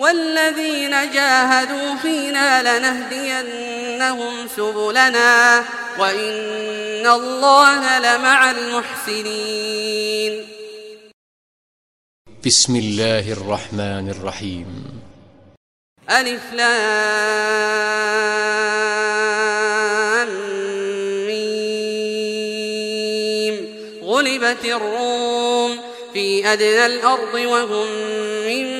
والذين جاهدوا فينا لنهدينهم سبلنا وإن الله لمع المحسنين. بسم الله الرحمن الرحيم. ألف لام ميم. غلبت الروم في أدنى الأرض وهم من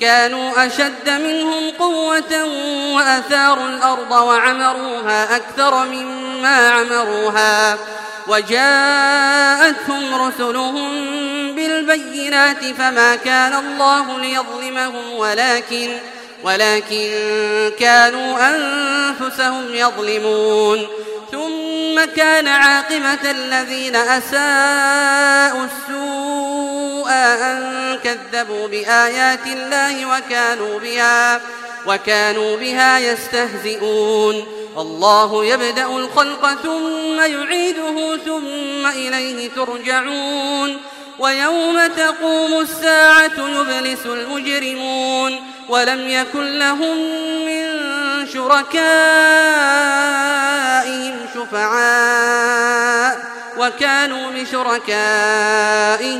كانوا أشد منهم قوة وأثاروا الأرض وعمروها أكثر مما عمروها وجاءتهم رسلهم بالبينات فما كان الله ليظلمهم ولكن ولكن كانوا أنفسهم يظلمون ثم كان عاقبة الذين أساءوا السوء أن كذبوا بآيات الله وكانوا بها وكانوا بها يستهزئون. الله يبدأ الخلق ثم يعيده ثم إليه ترجعون. ويوم تقوم الساعة يبلس المجرمون. ولم يكن لهم من شركائهم شفعاء. وكانوا بشركائهم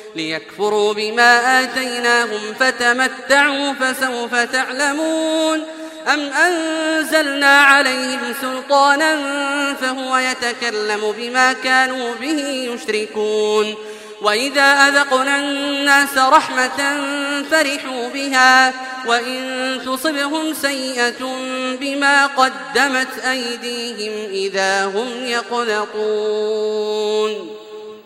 ليكفروا بما آتيناهم فتمتعوا فسوف تعلمون أم أنزلنا عليهم سلطانا فهو يتكلم بما كانوا به يشركون وإذا أذقنا الناس رحمة فرحوا بها وإن تصبهم سيئة بما قدمت أيديهم إذا هم يقنطون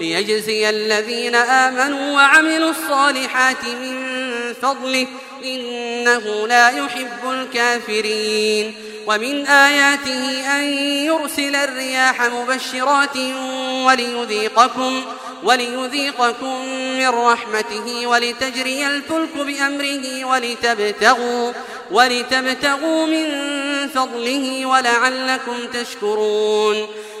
ليجزي الذين آمنوا وعملوا الصالحات من فضله إنه لا يحب الكافرين. ومن آياته أن يرسل الرياح مبشرات وليذيقكم وليذيقكم من رحمته ولتجري الفلك بأمره ولتبتغوا ولتبتغوا من فضله ولعلكم تشكرون.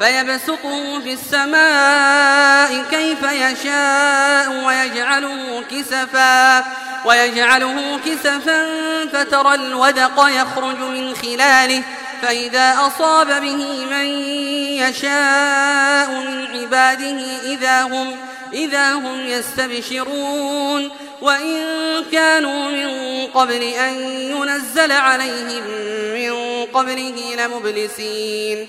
فيبسطه في السماء كيف يشاء ويجعله كسفا ويجعله كسفا فترى الودق يخرج من خلاله فإذا أصاب به من يشاء من عباده إذا هم إذا هم يستبشرون. وإن كانوا من قبل أن ينزل عليهم من قبله لمبلسين.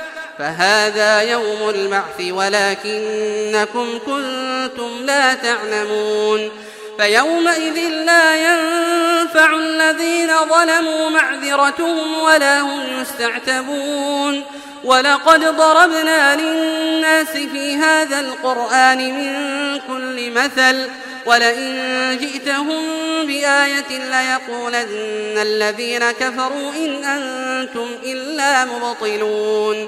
فهذا يوم البعث ولكنكم كنتم لا تعلمون فيومئذ لا ينفع الذين ظلموا معذرتهم ولا هم يستعتبون ولقد ضربنا للناس في هذا القرآن من كل مثل ولئن جئتهم بآية ليقولن الذين كفروا إن أنتم إلا مبطلون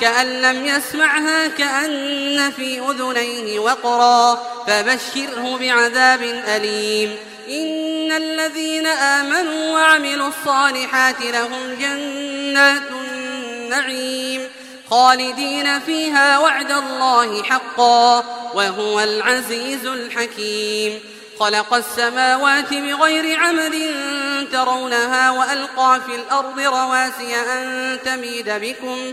كأن لم يسمعها كأن في أذنيه وقرا فبشره بعذاب أليم. إن الذين آمنوا وعملوا الصالحات لهم جنات النعيم خالدين فيها وعد الله حقا وهو العزيز الحكيم. خلق السماوات بغير عمد ترونها وألقى في الأرض رواسي أن تميد بكم.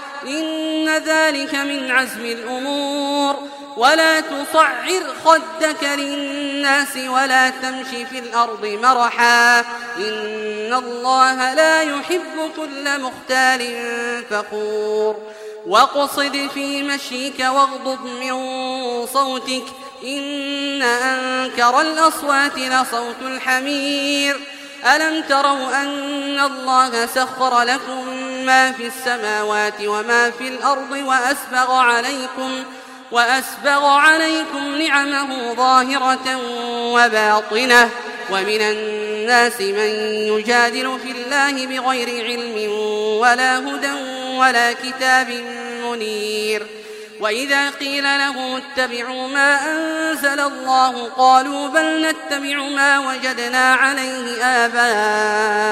إن ذلك من عزم الأمور. ولا تصعر خدك للناس ولا تمشي في الأرض مرحا. إن الله لا يحب كل مختال فخور واقصد في مشيك واغضض من صوتك. إن أنكر الأصوات لصوت الحمير. ألم تروا أن الله سخر لكم ما في السماوات وما في الأرض وأسبغ عليكم وأسبغ عليكم نعمه ظاهرة وباطنة. ومن الناس من يجادل في الله بغير علم ولا هدى ولا كتاب منير. وإذا قيل له اتبعوا ما أنزل الله قالوا بل نتبع ما وجدنا عليه آباءنا.